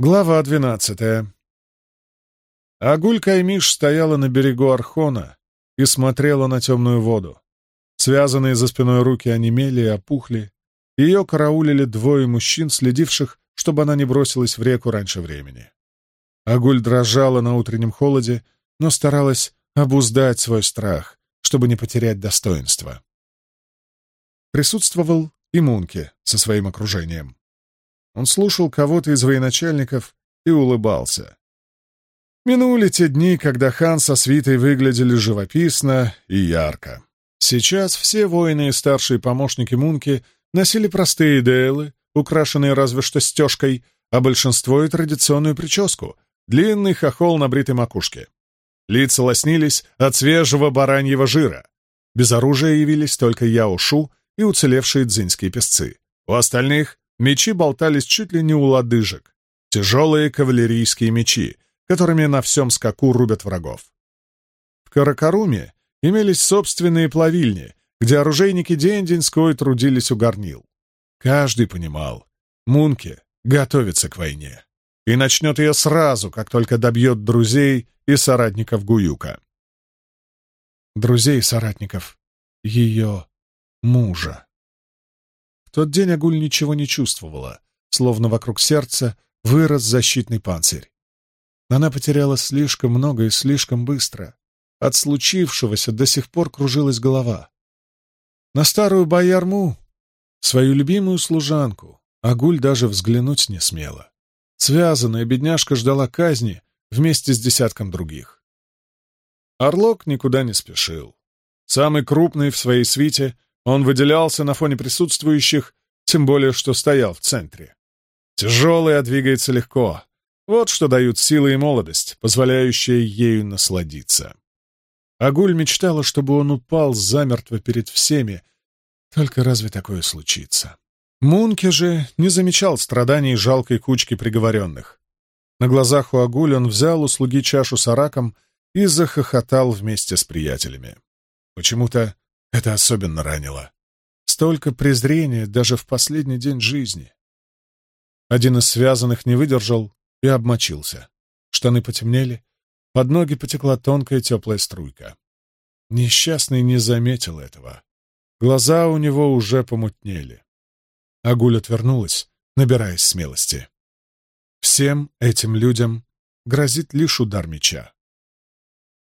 Глава двенадцатая. Агуль Каймиш стояла на берегу Архона и смотрела на темную воду. Связанные за спиной руки онемели и опухли. Ее караулили двое мужчин, следивших, чтобы она не бросилась в реку раньше времени. Агуль дрожала на утреннем холоде, но старалась обуздать свой страх, чтобы не потерять достоинство. Присутствовал и Мунке со своим окружением. Он слушал кого-то из военачальников и улыбался. Минули те дни, когда хан со свитой выглядели живописно и ярко. Сейчас все воины и старшие помощники Мунки носили простые дейлы, украшенные разве что стежкой, а большинство и традиционную прическу — длинный хохол на бритой макушке. Лица лоснились от свежего бараньего жира. Без оружия явились только Яошу и уцелевшие дзиньские песцы. У остальных Мечи болтались чуть ли не у лодыжек. Тяжелые кавалерийские мечи, которыми на всем скаку рубят врагов. В Каракаруме имелись собственные плавильни, где оружейники день-деньской трудились у горнил. Каждый понимал, Мунке готовится к войне и начнет ее сразу, как только добьет друзей и соратников Гуюка. Друзей и соратников ее мужа тот день Агуль ничего не чувствовала, словно вокруг сердца вырос защитный панцирь. Она потеряла слишком много и слишком быстро. От случившегося до сих пор кружилась голова. На старую боярму, свою любимую служанку, Агуль даже взглянуть не смела. Связанная бедняжка ждала казни вместе с десятком других. Орлок никуда не спешил. Самый крупный в своей свите, он выделялся на фоне присутствующих, тем более, что стоял в центре. Тяжелый, а двигается легко. Вот что дают силы и молодость, позволяющие ею насладиться. Агуль мечтала, чтобы он упал замертво перед всеми. Только разве такое случится? Мунке же не замечал страданий жалкой кучки приговоренных. На глазах у Агуль он взял у слуги чашу с араком и захохотал вместе с приятелями. Почему-то это особенно ранило. Столько презрения даже в последний день жизни. Один из связанных не выдержал и обмочился. Штаны потемнели, под ноги потекла тонкая теплая струйка. Несчастный не заметил этого. Глаза у него уже помутнели. Агуль отвернулась, набираясь смелости. Всем этим людям грозит лишь удар меча.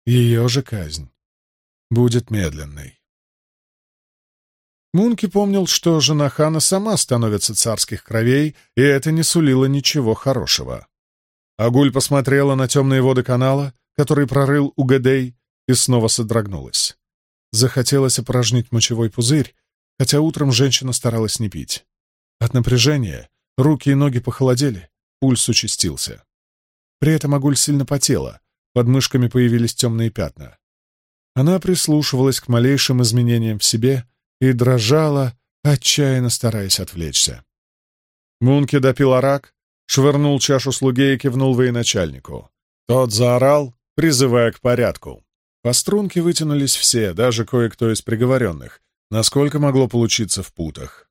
Ее же казнь будет медленной. Мунки помнил, что жена хана сама становится царских кровей, и это не сулило ничего хорошего. Агуль посмотрела на темные воды канала, который прорыл Угадей, и снова содрогнулась. Захотелось опорожнить мочевой пузырь, хотя утром женщина старалась не пить. От напряжения руки и ноги похолодели, пульс участился. При этом Агуль сильно потела, под мышками появились темные пятна. Она прислушивалась к малейшим изменениям в себе — и дрожала, отчаянно стараясь отвлечься. Мунки допил арак, швырнул чашу слуге и кивнул военачальнику. Тот заорал, призывая к порядку. По струнке вытянулись все, даже кое-кто из приговоренных, насколько могло получиться в путах.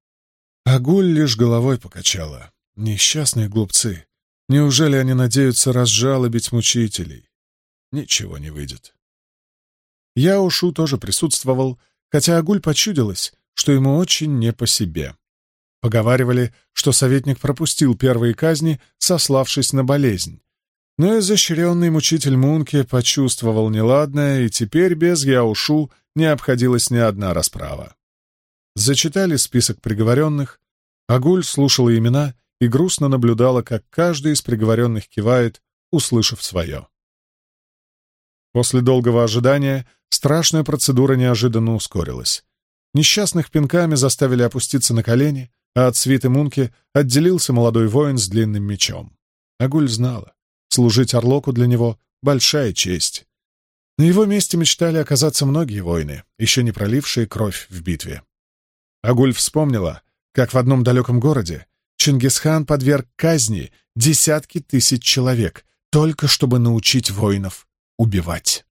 Агуль лишь головой покачала. Несчастные глупцы. Неужели они надеются разжалобить мучителей? Ничего не выйдет. Я ушу тоже присутствовал, хотя Агуль почудилось, что ему очень не по себе. Поговаривали, что советник пропустил первые казни, сославшись на болезнь. Но изощренный мучитель Мунке почувствовал неладное, и теперь без Яушу не обходилась ни одна расправа. Зачитали список приговоренных, Агуль слушала имена и грустно наблюдала, как каждый из приговоренных кивает, услышав свое. После долгого ожидания страшная процедура неожиданно ускорилась. Несчастных пинками заставили опуститься на колени, а от свиты Мунки отделился молодой воин с длинным мечом. Агуль знала, служить Орлоку для него — большая честь. На его месте мечтали оказаться многие воины, еще не пролившие кровь в битве. Агуль вспомнила, как в одном далеком городе Чингисхан подверг казни десятки тысяч человек, только чтобы научить воинов убивать.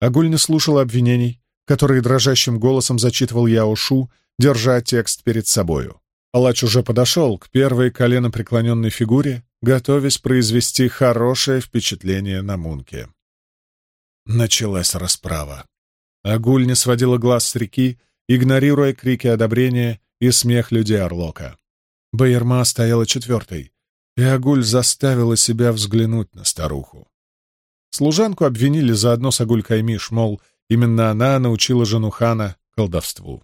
Агуль не слушала обвинений, которые дрожащим голосом зачитывал Яошу, держа текст перед собою. Палач уже подошел к первой коленопреклоненной фигуре, готовясь произвести хорошее впечатление на Мунке. Началась расправа. Агуль не сводила глаз с реки, игнорируя крики одобрения и смех людей Орлока. Байерма стояла четвертой, и Агуль заставила себя взглянуть на старуху. Служанку обвинили заодно с Агуль Каймиш, мол, именно она научила жену хана колдовству.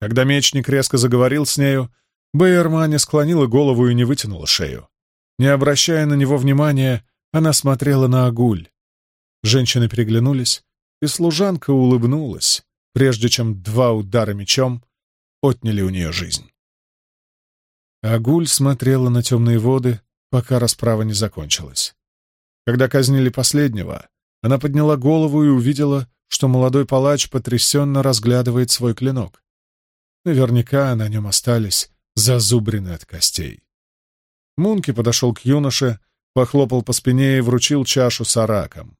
Когда мечник резко заговорил с нею, Байерма не склонила голову и не вытянула шею. Не обращая на него внимания, она смотрела на Агуль. Женщины переглянулись, и служанка улыбнулась, прежде чем два удара мечом отняли у нее жизнь. Агуль смотрела на темные воды, пока расправа не закончилась. Когда казнили последнего, она подняла голову и увидела, что молодой палач потрясенно разглядывает свой клинок. Наверняка на нем остались зазубрины от костей. Мунки подошел к юноше, похлопал по спине и вручил чашу с араком.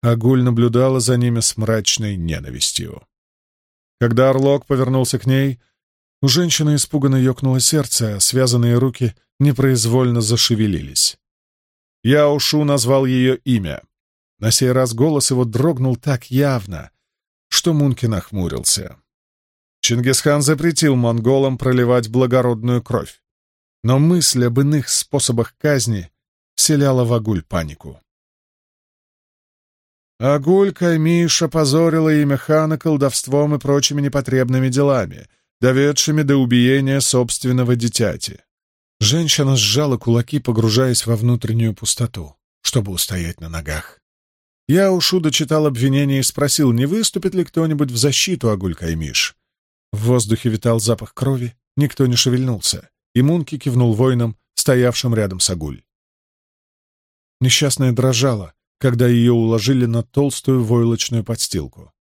Агуль наблюдала за ними с мрачной ненавистью. Когда Орлок повернулся к ней, у женщины испуганно ёкнуло сердце, а связанные руки непроизвольно зашевелились. Я ушу назвал ее имя. На сей раз голос его дрогнул так явно, что Мунки нахмурился. Чингисхан запретил монголам проливать благородную кровь, но мысль об иных способах казни вселяла в Агуль панику. Агуль Каймиш опозорила имя хана колдовством и прочими непотребными делами — доведшими до убиения собственного дитяти. Женщина сжала кулаки, погружаясь во внутреннюю пустоту, чтобы устоять на ногах. Я у Шуда читал обвинение и спросил, не выступит ли кто-нибудь в защиту Агуль Каймиш. В воздухе витал запах крови, никто не шевельнулся, и Мунки кивнул воинам, стоявшим рядом с Агуль. Несчастная дрожала, когда ее уложили на толстую войлочную подстилку.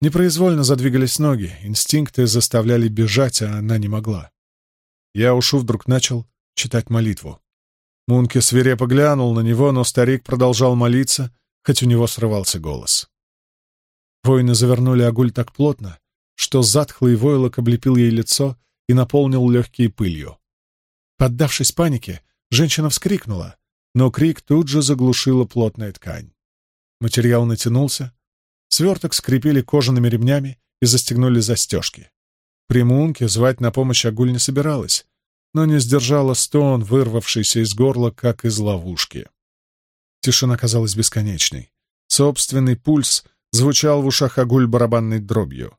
Непроизвольно задвигались ноги, инстинкты заставляли бежать, а она не могла. Я ушу вдруг начал читать молитву. Мунки свирепо глянул на него, но старик продолжал молиться, хоть у него срывался голос. Воины завернули Агуль так плотно, что затхлый войлок облепил ей лицо и наполнил легкие пылью. Поддавшись панике, женщина вскрикнула, но крик тут же заглушила плотная ткань. Материал натянулся, Сверток скрепили кожаными ремнями и застегнули застежки. Примунки звать на помощь Агуль не собиралась, но не сдержала стон, вырвавшийся из горла, как из ловушки. Тишина казалась бесконечной. Собственный пульс звучал в ушах Агуль барабанной дробью.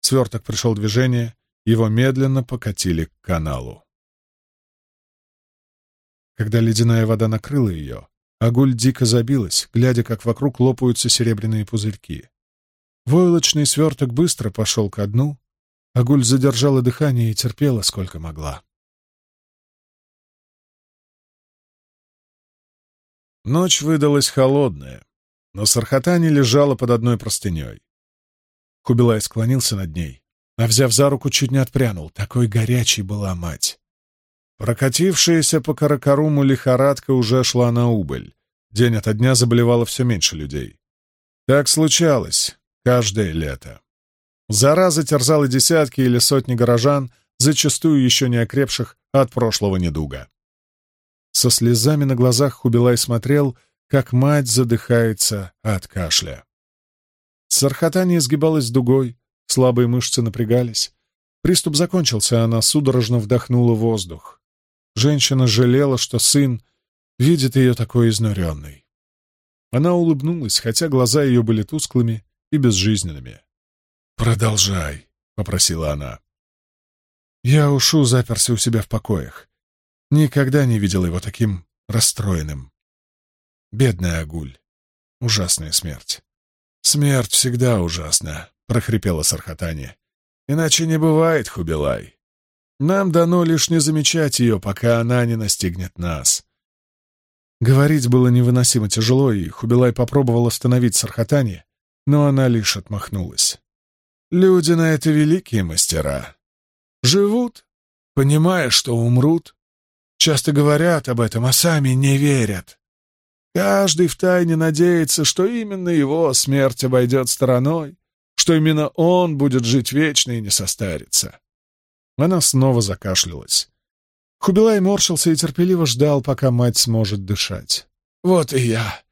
Сверток пришел движение, его медленно покатили к каналу. Когда ледяная вода накрыла ее, Агуль дико забилась, глядя, как вокруг лопаются серебряные пузырьки. Войлочный сверток быстро пошел ко дну. Агуль задержала дыхание и терпела, сколько могла. Ночь выдалась холодная, но Сархатани лежала под одной простыней. Кубилай склонился над ней, а, взяв за руку, чуть не отпрянул. Такой горячей была мать. Прокатившаяся по Каракаруму лихорадка уже шла на убыль. День ото дня заболевало все меньше людей. Так случалось каждое лето. Зараза терзала десятки или сотни горожан, зачастую еще не окрепших от прошлого недуга. Со слезами на глазах Хубилай смотрел, как мать задыхается от кашля. Сархатани изгибалась дугой, слабые мышцы напрягались. Приступ закончился, она судорожно вдохнула воздух. Женщина жалела, что сын видит ее такой изнуренной. Она улыбнулась, хотя глаза ее были тусклыми и безжизненными. «Продолжай», — попросила она. Я ушу заперся у себя в покоях. Никогда не видел его таким расстроенным. Бедная Агуль. Ужасная смерть. «Смерть всегда ужасна», — прохрипела Сархатани. «Иначе не бывает, Хубилай. Нам дано лишь не замечать ее, пока она не настигнет нас. Говорить было невыносимо тяжело, и Хубилай попробовал остановить Сархатани, но она лишь отмахнулась. Люди на это великие мастера. Живут, понимая, что умрут. Часто говорят об этом, а сами не верят. Каждый втайне надеется, что именно его смерть обойдет стороной, что именно он будет жить вечно и не состарится. Она снова закашлялась. Хубилай морщился и терпеливо ждал, пока мать сможет дышать. «Вот и я.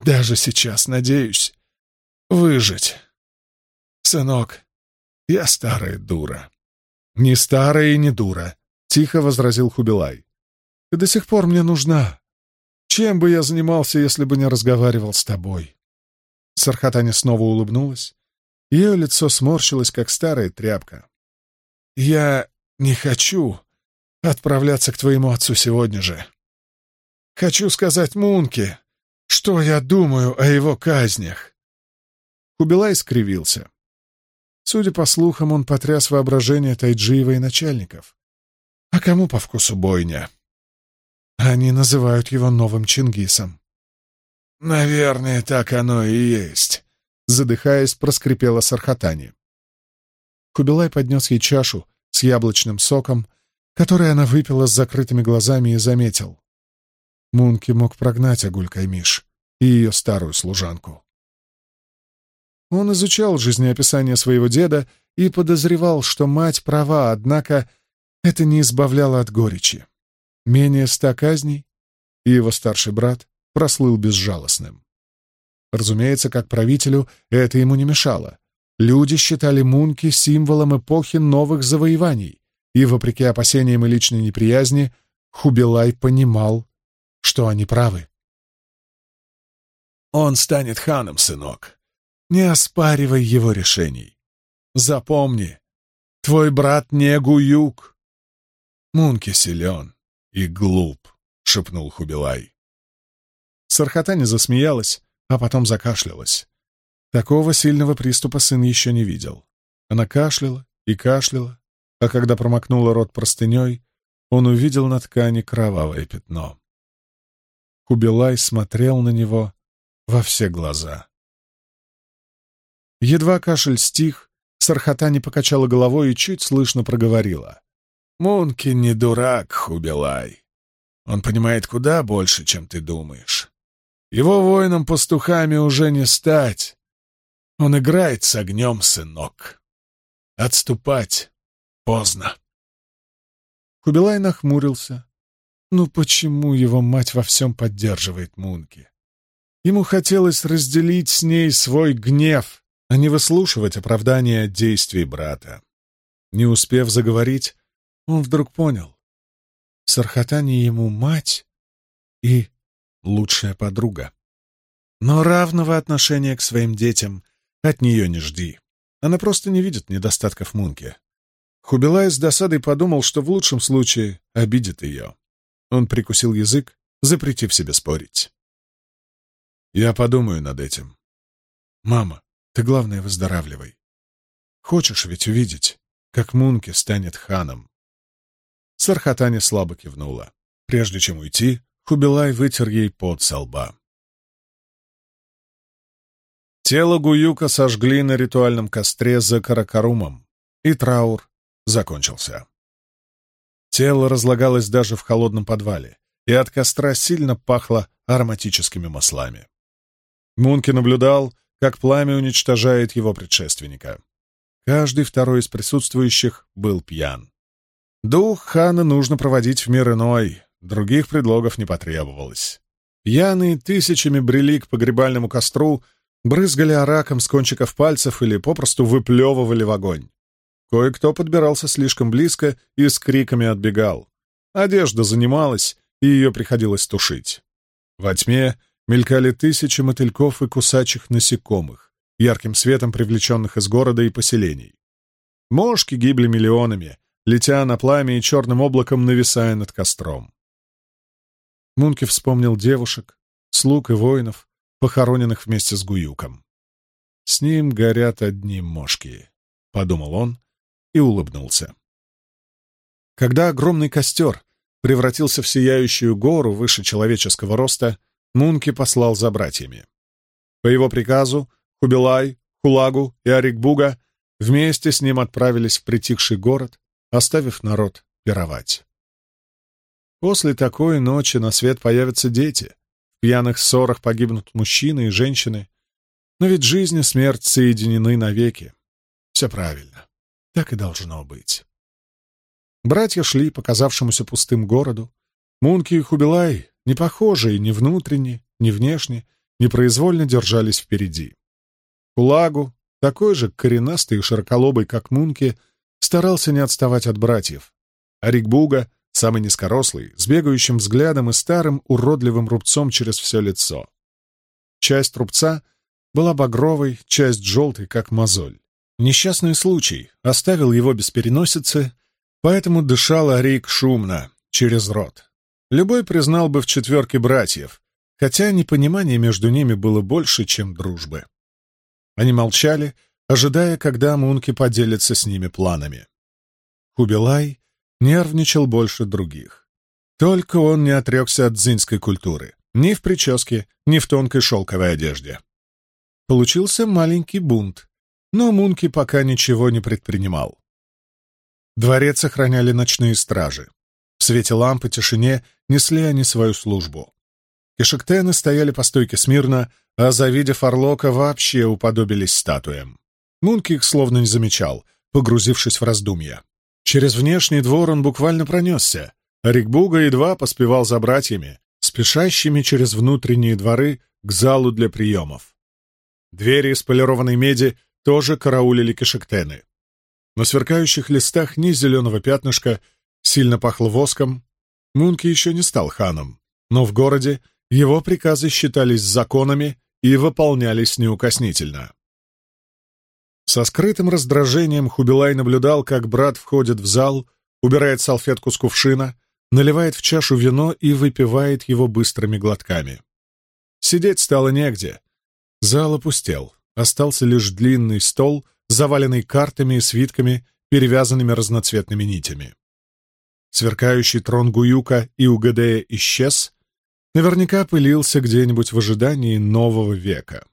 Даже сейчас надеюсь выжить. Сынок, я старая дура». «Не старая и не дура», — тихо возразил Хубилай. «Ты до сих пор мне нужна. Чем бы я занимался, если бы не разговаривал с тобой?» Сархатаня снова улыбнулась. Ее лицо сморщилось, как старая тряпка. «Я не хочу отправляться к твоему отцу сегодня же. Хочу сказать Мунке, что я думаю о его казнях». Кубилай скривился. Судя по слухам, он потряс воображение Тайджиева и начальников. А кому по вкусу бойня? Они называют его новым Чингисом. «Наверное, так оно и есть», — задыхаясь, проскрипела Сархатани. Кубилай поднес ей чашу с яблочным соком, который она выпила с закрытыми глазами и заметил. Мунки мог прогнать Агуль Каймиш и ее старую служанку. Он изучал жизнеописание своего деда и подозревал, что мать права, однако это не избавляло от горечи. Менее ста казней, и его старший брат прослыл безжалостным. Разумеется, как правителю это ему не мешало. Люди считали Мунки символом эпохи новых завоеваний, и, вопреки опасениям и личной неприязни, Хубилай понимал, что они правы. «Он станет ханом, сынок. Не оспаривай его решений. Запомни, твой брат не Гуюк. Мунки силен и глуп», — шепнул Хубилай. Сархатани засмеялась, а потом закашлялась. Такого сильного приступа сын еще не видел. Она кашляла и кашляла, а когда промокнула рот простыней, он увидел на ткани кровавое пятно. Кубилай смотрел на него во все глаза. Едва кашель стих, Сархатани покачала головой и чуть слышно проговорила. «Мунки не дурак, Хубилай. Он понимает куда больше, чем ты думаешь. Его воинам-пастухами уже не стать. Он играет с огнем, сынок. Отступать поздно. Кубилай нахмурился. Ну почему его мать во всем поддерживает Мунки? Ему хотелось разделить с ней свой гнев, а не выслушивать оправдания действий брата. Не успев заговорить, он вдруг понял. Сархатани ему мать и лучшая подруга. Но равного отношения к своим детям от нее не жди. Она просто не видит недостатков Мунки. Хубилай с досадой подумал, что в лучшем случае обидит ее. Он прикусил язык, запретив себе спорить. «Я подумаю над этим. Мама, ты, главное, выздоравливай. Хочешь ведь увидеть, как Мунки станет ханом?» Сархатани слабо кивнула. Прежде чем уйти, Хубилай вытер ей пот со лба. Тело Гуюка сожгли на ритуальном костре за Каракарумом, и траур закончился. Тело разлагалось даже в холодном подвале, и от костра сильно пахло ароматическими маслами. Мунки наблюдал, как пламя уничтожает его предшественника. Каждый второй из присутствующих был пьян. Дух хана нужно проводить в мир иной, Других предлогов не потребовалось. Пьяные тысячами брели к погребальному костру, брызгали араком с кончиков пальцев или попросту выплевывали в огонь. Кое-кто подбирался слишком близко и с криками отбегал. Одежда занималась, и ее приходилось тушить. Во тьме мелькали тысячи мотыльков и кусачих насекомых, ярким светом привлеченных из города и поселений. Мошки гибли миллионами, летя на пламя и черным облаком нависая над костром. Мунки вспомнил девушек, слуг и воинов, похороненных вместе с Гуюком. «С ним горят одни мошки», — подумал он и улыбнулся. Когда огромный костер превратился в сияющую гору выше человеческого роста, Мунки послал за братьями. По его приказу Хубилай, Хулагу и Арикбуга вместе с ним отправились в притихший город, оставив народ пировать. После такой ночи на свет появятся дети. В пьяных ссорах погибнут мужчины и женщины. Но ведь жизнь и смерть соединены навеки. Все правильно. Так и должно быть. Братья шли по казавшемуся пустым городу. Мунки и Хубилай, не похожие ни внутренне, ни внешне, непроизвольно держались впереди. Хулагу, такой же коренастый и широколобый, как Мунки, старался не отставать от братьев. А Рикбуга, самый низкорослый, с бегающим взглядом и старым уродливым рубцом через все лицо. Часть рубца была багровой, часть желтой, как мозоль. Несчастный случай оставил его без переносицы, поэтому дышал Арик шумно, через рот. Любой признал бы в четверке братьев, хотя непонимание между ними было больше, чем дружбы. Они молчали, ожидая, когда Мунки поделится с ними планами. Хубилай нервничал больше других. Только он не отрекся от дзинской культуры, ни в прическе, ни в тонкой шелковой одежде. Получился маленький бунт, но Мунки пока ничего не предпринимал. Дворец охраняли ночные стражи. В свете лампы тишине несли они свою службу. Кишектены стояли по стойке смирно, а, завидев Орлока, вообще уподобились статуям. Мунки их словно не замечал, погрузившись в раздумья. Через внешний двор он буквально пронесся, а Рикбуга едва поспевал за братьями, спешащими через внутренние дворы к залу для приемов. Двери из полированной меди тоже караулили кишектены. На сверкающих листах ни зеленого пятнышка, сильно пахло воском. Мунки еще не стал ханом, но в городе его приказы считались законами и выполнялись неукоснительно. Со скрытым раздражением Хубилай наблюдал, как брат входит в зал, убирает салфетку с кувшина, наливает в чашу вино и выпивает его быстрыми глотками. Сидеть стало негде. Зал опустел. Остался лишь длинный стол, заваленный картами и свитками, перевязанными разноцветными нитями. Сверкающий трон Гуюка и Угадея исчез, наверняка пылился где-нибудь в ожидании нового века.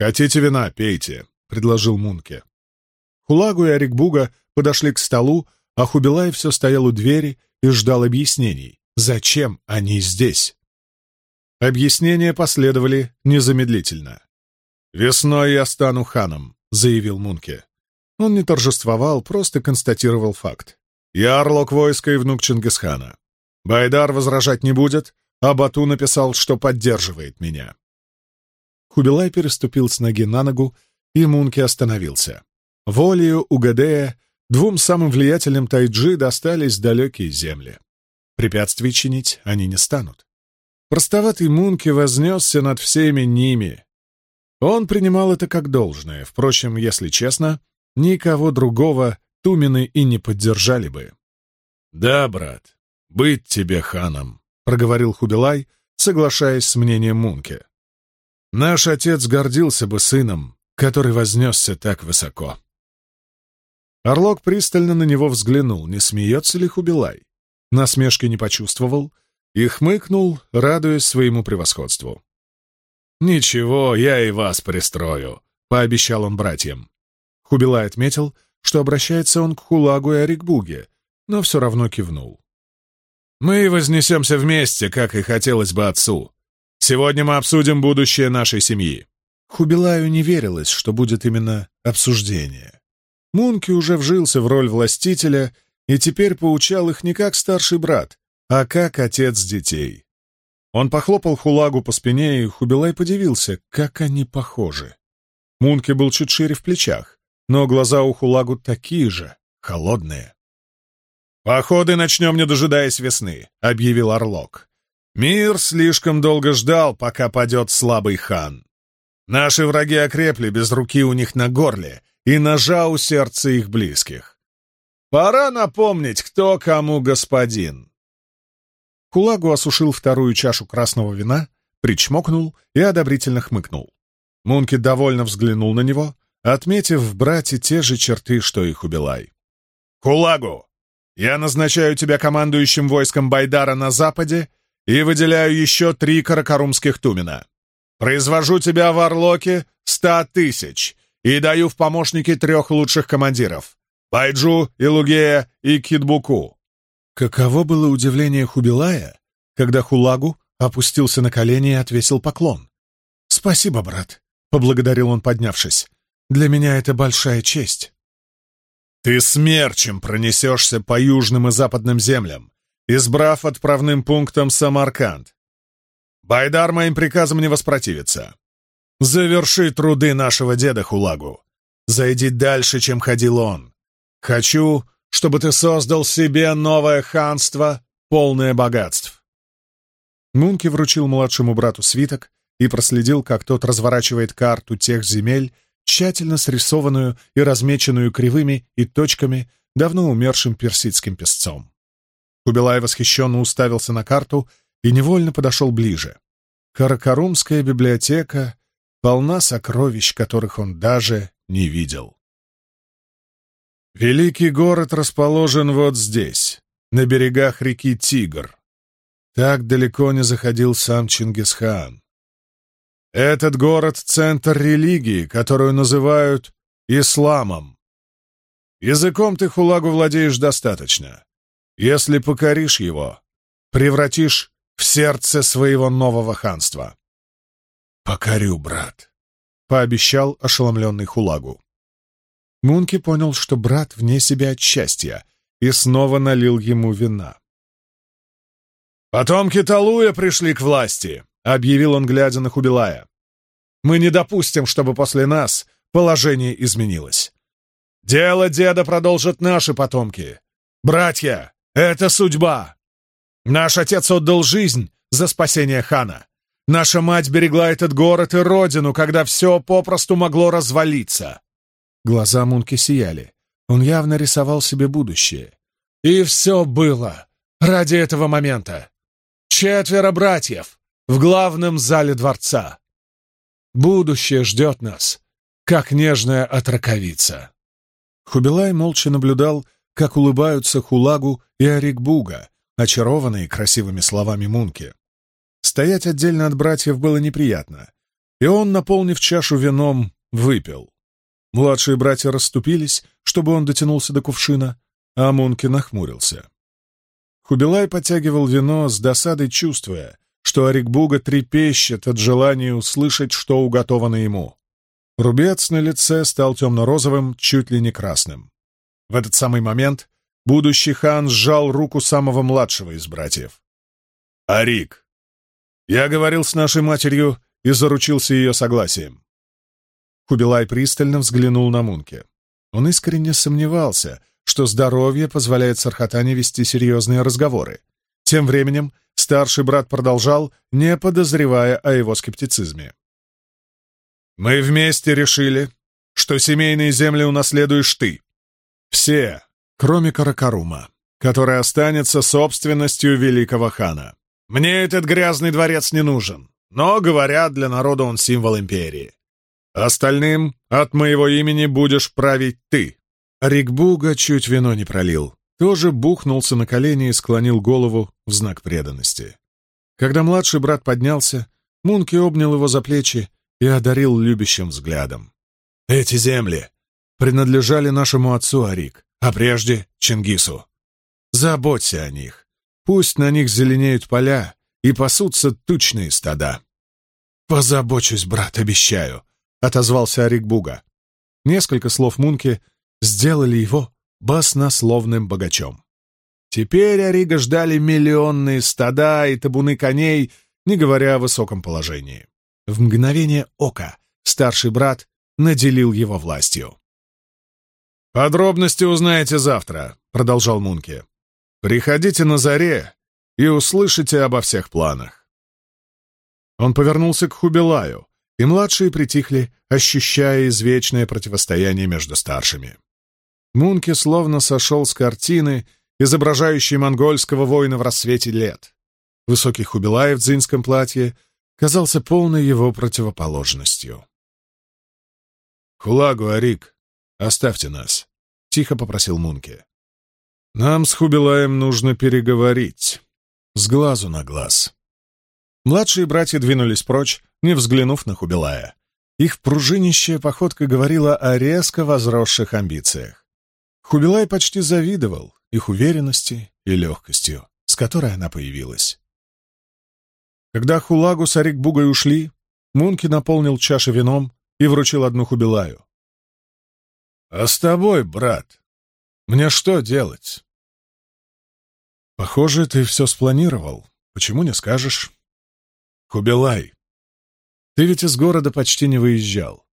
«Хотите вина, пейте», — предложил Мунке. Хулагу и Арикбуга подошли к столу, а Хубилай все стоял у двери и ждал объяснений, зачем они здесь. Объяснения последовали незамедлительно. «Весной я стану ханом», — заявил Мунке. Он не торжествовал, просто констатировал факт. «Я орлок войска и внук Чингисхана. Байдар возражать не будет, а Бату написал, что поддерживает меня». Хубилай переступил с ноги на ногу, и Мунке остановился. Волею Угадея двум самым влиятельным тайджи достались далекие земли. Препятствий чинить они не станут. Простоватый Мунке вознесся над всеми ними, он принимал это как должное, впрочем, если честно, никого другого Тумины и не поддержали бы. «Да, брат, быть тебе ханом», — проговорил Хубилай, соглашаясь с мнением Мунке. «Наш отец гордился бы сыном, который вознесся так высоко». Орлок пристально на него взглянул, не смеется ли Хубилай. Насмешки не почувствовал и хмыкнул, радуясь своему превосходству. «Ничего, я и вас пристрою», — пообещал он братьям. Хубилай отметил, что обращается он к Хулагу и Арикбуге, но все равно кивнул. «Мы вознесемся вместе, как и хотелось бы отцу. Сегодня мы обсудим будущее нашей семьи». Хубилаю не верилось, что будет именно обсуждение. Мунки уже вжился в роль властителя и теперь поучал их не как старший брат, а как отец детей. Он похлопал Хулагу по спине, и Хубилай подивился, как они похожи. Мунке был чуть шире в плечах, но глаза у Хулагу такие же, холодные. «Походы начнем, не дожидаясь весны», — объявил Орлок. «Мир слишком долго ждал, пока падет слабый хан. Наши враги окрепли, без руки у них на горле и ножа у сердца их близких. Пора напомнить, кто кому господин. Кулагу осушил вторую чашу красного вина, причмокнул и одобрительно хмыкнул. Мунки довольно взглянул на него, отметив в брате те же черты, что и Хубилай. «Кулагу, я назначаю тебя командующим войском Байдара на западе и выделяю еще три каракарумских тумена. Произвожу тебя в Орлоке ста тысяч и даю в помощники трех лучших командиров — Байджу, Илугея и Китбуку. Каково было удивление Хубилая, когда Хулагу опустился на колени и отвесил поклон. «Спасибо, брат», — поблагодарил он, поднявшись. «Для меня это большая честь». Ты смерчем пронесешься по южным и западным землям, избрав отправным пунктом Самарканд. Байдар моим приказом не воспротивится. Заверши труды нашего деда Хулагу. Зайди дальше, чем ходил он. Хочу, чтобы ты создал себе новое ханство, полное богатств. Мунки вручил младшему брату свиток и проследил, как тот разворачивает карту тех земель, тщательно срисованную и размеченную кривыми и точками давно умершим персидским песцом. Кубилай восхищенно уставился на карту и невольно подошел ближе. Каракарумская библиотека полна сокровищ, которых он даже не видел. Великий город расположен вот здесь, на берегах реки Тигр. Так далеко не заходил сам Чингисхан. Этот город — центр религии, которую называют исламом. Языком ты хулагу владеешь достаточно. Если покоришь его, превратишь в сердце своего нового ханства. «Покорю, брат», — пообещал ошеломленный хулагу. Мунки понял, что брат вне себя от счастья, и снова налил ему вина. «Потомки Талуя пришли к власти», — объявил он, глядя на Хубилая. «Мы не допустим, чтобы после нас положение изменилось. Дело деда продолжат наши потомки. Братья, это судьба. Наш отец отдал жизнь за спасение хана. Наша мать берегла этот город и родину, когда все попросту могло развалиться. Глаза Мунки сияли. Он явно рисовал себе будущее. И все было ради этого момента. Четверо братьев в главном зале дворца. Будущее ждет нас, как нежная отраковица. Хубилай молча наблюдал, как улыбаются Хулагу и Арикбуга, очарованные красивыми словами Мунки. Стоять отдельно от братьев было неприятно, и он, наполнив чашу вином, выпил. Младшие братья расступились, чтобы он дотянулся до кувшина, а Мунки нахмурился. Хубилай подтягивал вино с досадой, чувствуя, что Арикбуга трепещет от желания услышать, что уготовано ему. Рубец на лице стал темно-розовым, чуть ли не красным. В этот самый момент будущий хан сжал руку самого младшего из братьев. «Арик, я говорил с нашей матерью и заручился ее согласием. Хубилай пристально взглянул на Мунке. Он искренне сомневался, что здоровье позволяет Сархатане вести серьезные разговоры. Тем временем старший брат продолжал, не подозревая о его скептицизме. «Мы вместе решили, что семейные земли унаследуешь ты. Все, кроме Каракарума, который останется собственностью великого хана. Мне этот грязный дворец не нужен, но, говорят, для народа он символ империи. Остальным от моего имени будешь править ты». Рикбуга чуть вино не пролил. Тоже бухнулся на колени и склонил голову в знак преданности. Когда младший брат поднялся, Мунки обнял его за плечи и одарил любящим взглядом. «Эти земли принадлежали нашему отцу Арик, а прежде Чингису. Заботься о них. Пусть на них зеленеют поля и пасутся тучные стада». «Позабочусь, брат, обещаю», — отозвался Арик Буга. Несколько слов Мунки сделали его баснословным богачом. Теперь Арига ждали миллионные стада и табуны коней, не говоря о высоком положении. В мгновение ока старший брат наделил его властью. «Подробности узнаете завтра», — продолжал Мунки. «Приходите на заре и услышите обо всех планах». Он повернулся к Хубилаю, и младшие притихли, ощущая извечное противостояние между старшими. Мунки словно сошел с картины, изображающей монгольского воина в рассвете лет. Высокий Хубилай в дзинском платье казался полной его противоположностью. «Хулагу, Арик, оставьте нас», — тихо попросил Мунки. «Нам с Хубилаем нужно переговорить. С глазу на глаз». Младшие братья двинулись прочь, не взглянув на Хубилая. Их пружинищая походка говорила о резко возросших амбициях. Хубилай почти завидовал их уверенности и легкостью, с которой она появилась. Когда Хулагу с Арикбугой ушли, Мунки наполнил чаши вином и вручил одну Хубилаю. «А с тобой, брат, Мне что делать?» «Похоже, ты все спланировал. Почему не скажешь?» «Хубилай, ты ведь из города почти не выезжал.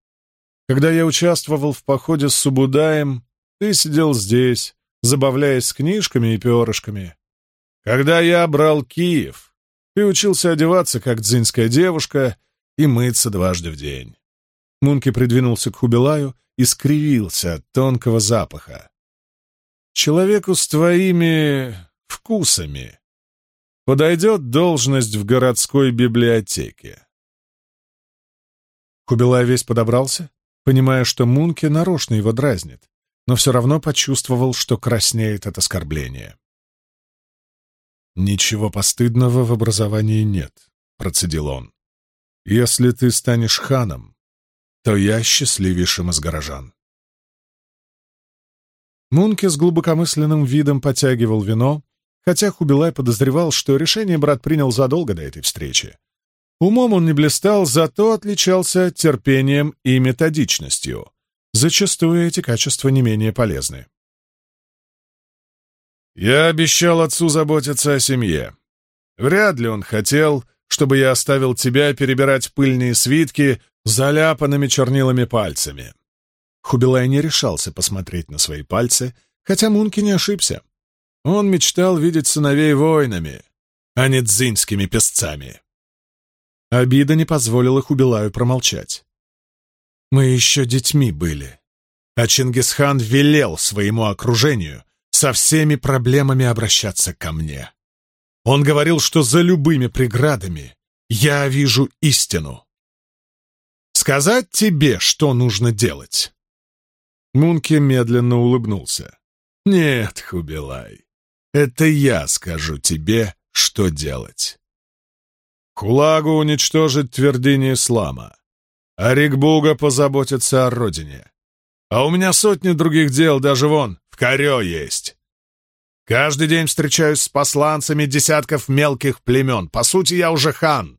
Когда я участвовал в походе с Субудаем, ты сидел здесь, забавляясь с книжками и перышками. Когда я брал Киев, ты учился одеваться, как дзинская девушка, и мыться дважды в день. Мунки придвинулся к Хубилаю и скривился от тонкого запаха. Человеку с твоими вкусами подойдет должность в городской библиотеке. Хубилай весь подобрался, понимая, что Мунки нарочно его дразнит, но все равно почувствовал, что краснеет от оскорбления. «Ничего постыдного в образовании нет», — процедил он. «Если ты станешь ханом, то я счастливейшим из горожан». Мунке с глубокомысленным видом потягивал вино, хотя Хубилай подозревал, что решение брат принял задолго до этой встречи. Умом он не блистал, зато отличался терпением и методичностью. Зачастую эти качества не менее полезны. Я обещал отцу заботиться о семье. Вряд ли он хотел, чтобы я оставил тебя перебирать пыльные свитки заляпанными чернилами пальцами. Хубилай не решался посмотреть на свои пальцы, хотя Мунки не ошибся. Он мечтал видеть сыновей воинами, а не дзинскими песцами. Обида не позволила Хубилаю промолчать. «Мы еще детьми были, а Чингисхан велел своему окружению со всеми проблемами обращаться ко мне. Он говорил, что за любыми преградами я вижу истину. Сказать тебе, что нужно делать?» Мунки медленно улыбнулся. «Нет, Хубилай, это я скажу тебе, что делать. Хулагу уничтожит твердыни ислама, а Рикбуга позаботится о родине. А у меня сотни других дел, даже вон, в Карё есть. Каждый день встречаюсь с посланцами десятков мелких племен. По сути, я уже хан,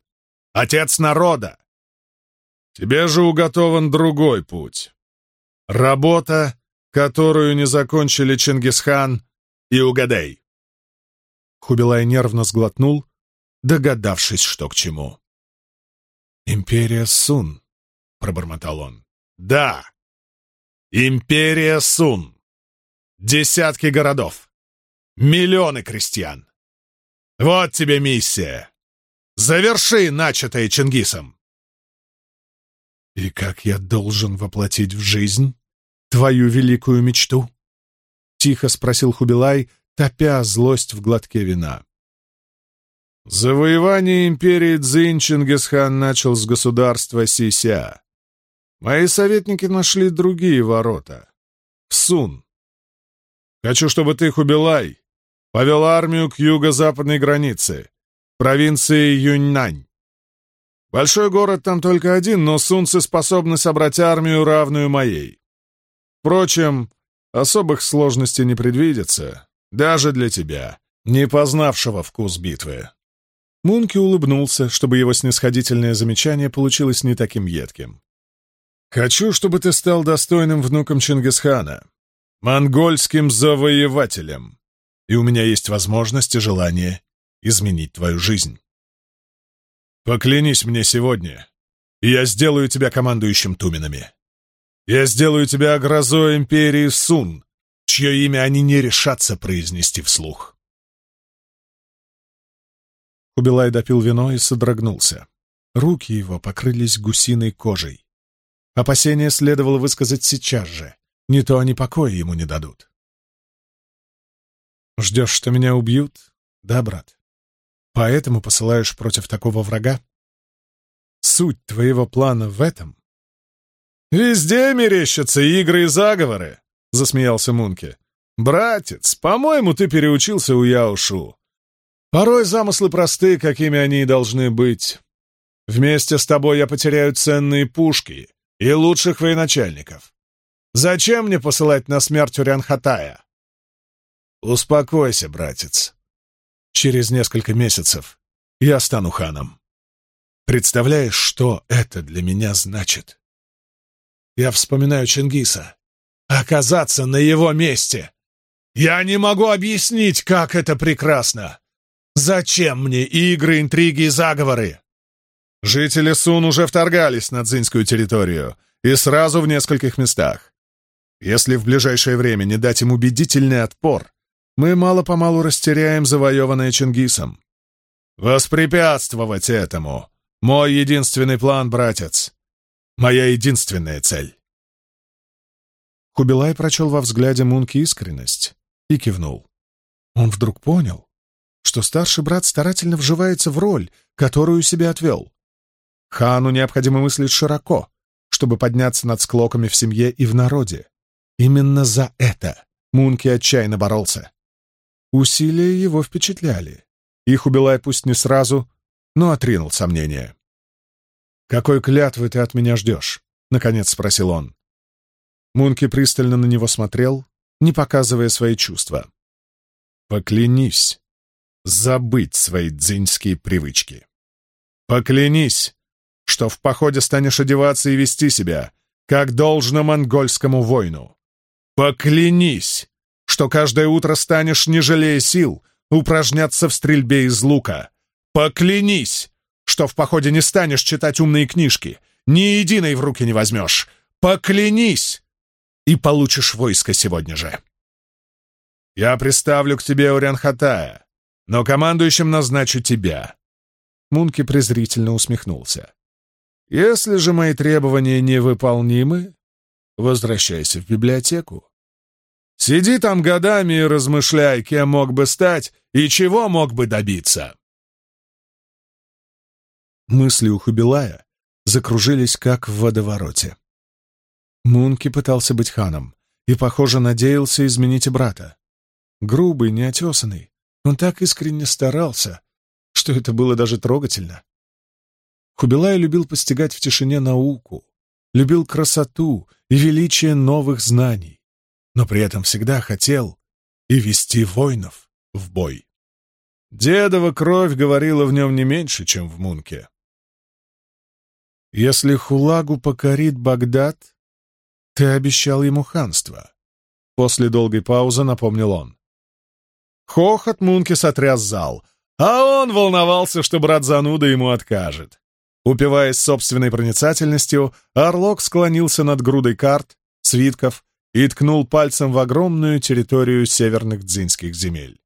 отец народа. Тебе же уготован другой путь. Работа, которую не закончили Чингисхан и Угадей. Хубилай нервно сглотнул, догадавшись, что к чему. «Империя Сун», — пробормотал он. «Да, Империя Сун. Десятки городов. Миллионы крестьян. Вот тебе миссия. Заверши начатое Чингисом. И как я должен воплотить в жизнь твою великую мечту? Тихо спросил Хубилай, топя злость в глотке вина. Завоевание империи Цзинь Чингисхан начал с государства Сися. Мои советники нашли другие ворота. Сун. Хочу, чтобы ты, Хубилай, повел армию к юго-западной границе, провинции Юньнань. Большой город там только один, но сунцы способны собрать армию, равную моей. Впрочем, особых сложностей не предвидится, даже для тебя, не познавшего вкус битвы. Мунки улыбнулся, чтобы его снисходительное замечание получилось не таким едким. «Хочу, чтобы ты стал достойным внуком Чингисхана, монгольским завоевателем, и у меня есть возможность и желание изменить твою жизнь. Поклянись мне сегодня, и я сделаю тебя командующим Туминами. Я сделаю тебя грозой империи Сун, чье имя они не решатся произнести вслух. Хубилай допил вино и содрогнулся. Руки его покрылись гусиной кожей. Опасения следовало высказать сейчас же, не то они покоя ему не дадут. «Ждешь, что меня убьют? Да, брат? Поэтому посылаешь против такого врага? Суть твоего плана в этом?» «Везде мерещатся игры и заговоры», — засмеялся Мунке. «Братец, по-моему, ты переучился у Яушу. Порой замыслы просты, какими они и должны быть. Вместе с тобой я потеряю ценные пушки и лучших военачальников. Зачем мне посылать на смерть Урянхатая? Успокойся, братец. Через несколько месяцев я стану ханом. Представляешь, что это для меня значит? Я вспоминаю Чингиса. Оказаться на его месте. Я не могу объяснить, как это прекрасно! Зачем мне игры, интриги и заговоры? Жители Сун уже вторгались на дзиньскую территорию, и сразу в нескольких местах. Если в ближайшее время не дать им убедительный отпор, мы мало-помалу растеряем завоеванное Чингисом. Воспрепятствовать этому — мой единственный план, братец. Моя единственная цель. Кубилай прочел во взгляде Мунки искренность и кивнул. Он вдруг понял, что старший брат старательно вживается в роль, которую себе отвел. Хану необходимо мыслить широко, чтобы подняться над склоками в семье и в народе. Именно за это Мунки отчаянно боролся. Усилия его впечатляли. Их Убилай пусть не сразу, но отринул сомнения. «Какой клятвы ты от меня ждешь?» — наконец спросил он. Мунки пристально на него смотрел, не показывая свои чувства. «Поклянись забыть свои дзиньские привычки. Поклянись, что в походе станешь одеваться и вести себя, как должно монгольскому воину. Поклянись, что каждое утро станешь, не жалея сил, упражняться в стрельбе из лука. Поклянись, что в походе не станешь читать умные книжки, ни единой в руки не возьмешь. Поклянись, и получишь войско сегодня же. Я приставлю к тебе Урянхатая, но командующим назначу тебя. Мунки презрительно усмехнулся. Если же мои требования невыполнимы, возвращайся в библиотеку. Сиди там годами и размышляй, кем мог бы стать и чего мог бы добиться. Мысли у Хубилая закружились, как в водовороте. Мунки пытался быть ханом и, похоже, надеялся изменить брата. Грубый, неотесанный, он так искренне старался, что это было даже трогательно. Хубилай любил постигать в тишине науку, любил красоту и величие новых знаний, но при этом всегда хотел и вести воинов в бой. Дедова кровь говорила в нем не меньше, чем в Мунке. Если Хулагу покорит Багдад, ты обещал ему ханство. После долгой паузы напомнил он. Хохот Мунки сотряс зал, а он волновался, что брат зануда ему откажет. Упиваясь собственной проницательностью, Орлок склонился над грудой карт, свитков и ткнул пальцем в огромную территорию северных дзинских земель.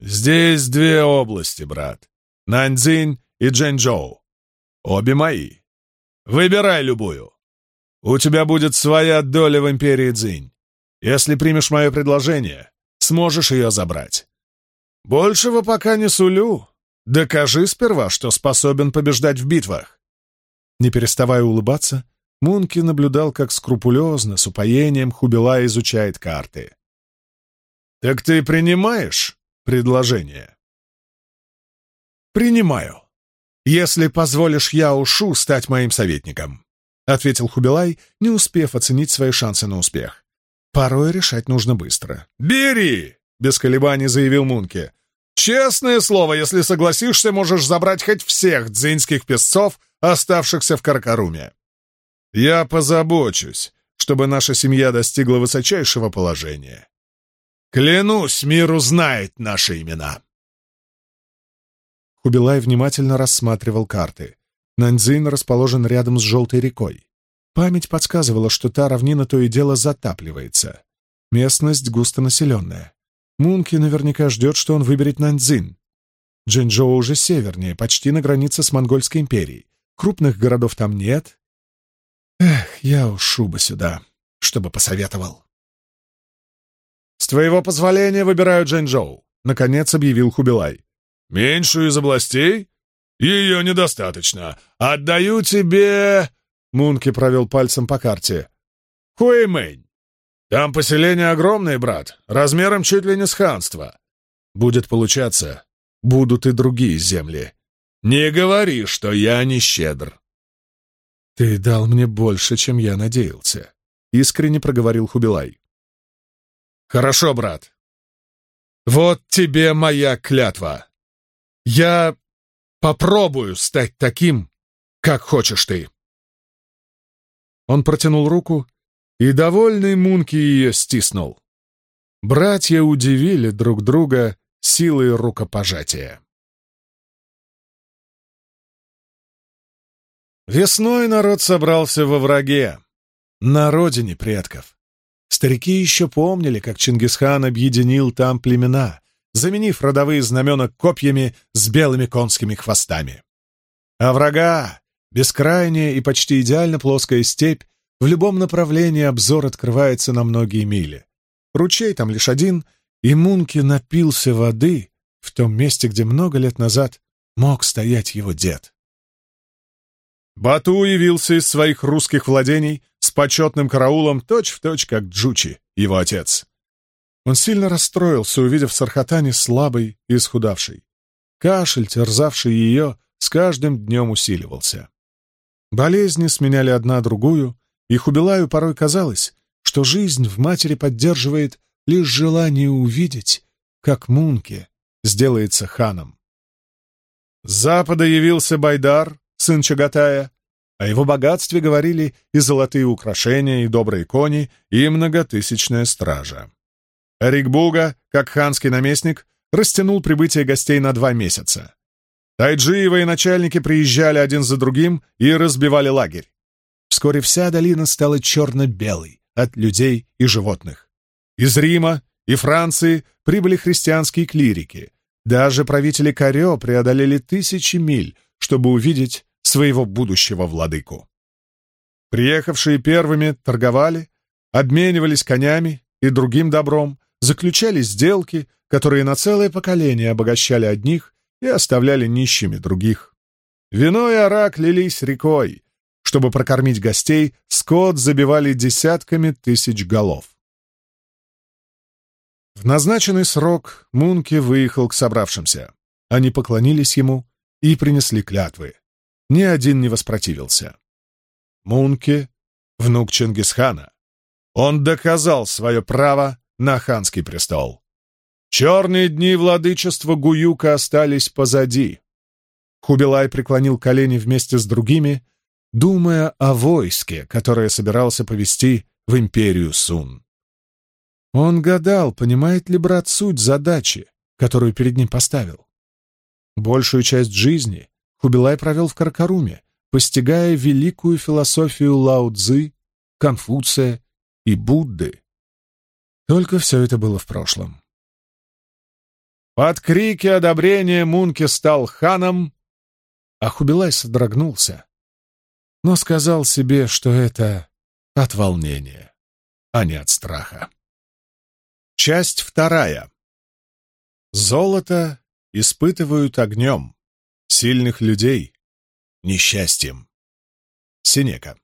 «Здесь две области, брат. Наньцзинь и Джэньчжоу. Обе мои. Выбирай любую. У тебя будет своя доля в империи Цзинь. Если примешь мое предложение, сможешь ее забрать. Большего пока не сулю, Докажи сперва, что способен побеждать в битвах. Не переставая улыбаться, Мунки наблюдал, как скрупулезно, с упоением Хубила изучает карты. «Так ты принимаешь предложение?» «Принимаю, если позволишь Яушу стать моим советником», — ответил Хубилай, не успев оценить свои шансы на успех. «Порой решать нужно быстро». «Бери!» — без колебаний заявил Мунки. Честное слово, если согласишься, можешь забрать хоть всех дзинских песцов, оставшихся в Каркаруме. Я позабочусь, чтобы наша семья достигла высочайшего положения. Клянусь, мир узнает наши имена. Хубилай внимательно рассматривал карты. Наньцзин расположен рядом с Желтой рекой. Память подсказывала, что та равнина то и дело затапливается. Местность густонаселенная. Мунки наверняка ждет, что он выберет Наньцзин. Джинчжоу уже севернее, почти на границе с Монгольской империей. Крупных городов там нет. Эх, я ушу бы сюда, чтобы посоветовал. «С твоего позволения выбираю Джэньчжоу», — наконец объявил Хубилай. «Меньшую из областей? Ее недостаточно. Отдаю тебе...» Мунки провел пальцем по карте. «Хуэймэнь. Там поселение огромное, брат, размером чуть ли не с ханства. Будет получаться, будут и другие земли. Не говори, что я не щедр. Ты дал мне больше, чем я надеялся, искренне проговорил Хубилай. Хорошо, брат. Вот тебе моя клятва. Я попробую стать таким, как хочешь ты. Он протянул руку, и довольный Мунки ее стиснул. братья удивили друг друга силой рукопожатия. Весной народ собрался во враге, на родине предков. Старики еще помнили, как Чингисхан объединил там племена, заменив родовые знамена копьями с белыми конскими хвостами. А врага, бескрайняя и почти идеально плоская степь, в любом направлении обзор открывается на многие мили. Ручей там лишь один, и Мунки напился воды в том месте, где много лет назад мог стоять его дед. Бату явился из своих русских владений с почетным караулом точь-в-точь, точь, как Джучи, его отец. Он сильно расстроился, увидев Сархатани слабой и исхудавшей. Кашель, терзавший ее, с каждым днем усиливался. Болезни сменяли одна другую, и Хубилаю порой казалось, что жизнь в матери поддерживает лишь желание увидеть, как Мунке сделается ханом. С запада явился Байдар, сын Чагатая. О его богатстве говорили и золотые украшения, и добрые кони, и многотысячная стража. Рикбуга, как ханский наместник, растянул прибытие гостей на два месяца. Тайджиевы и начальники приезжали один за другим и разбивали лагерь. Вскоре вся долина стала черно-белой от людей и животных. Из Рима и Франции прибыли христианские клирики. Даже правители Карё преодолели тысячи миль, чтобы увидеть своего будущего владыку. Приехавшие первыми торговали, обменивались конями и другим добром, заключали сделки, которые на целое поколение обогащали одних и оставляли нищими других. Вино и арак лились рекой. Чтобы прокормить гостей, скот забивали десятками тысяч голов. В назначенный срок Мунки выехал к собравшимся. Они поклонились ему и принесли клятвы. Ни один не воспротивился. Мунке — внук Чингисхана. Он доказал свое право на ханский престол. Черные дни владычества Гуюка остались позади. Хубилай преклонил колени вместе с другими, думая о войске, которое собирался повести в империю Сун. Он гадал, понимает ли брат суть задачи, которую перед ним поставил. Большую часть жизни Хубилай провел в Каркаруме, постигая великую философию Лао Цзы, Конфуция и Будды. Только все это было в прошлом. Под крики одобрения Мунки стал ханом, а Хубилай содрогнулся, но сказал себе, что это от волнения, а не от страха. Часть вторая. Золото испытывают огнем, сильных людей — несчастьем. Синека.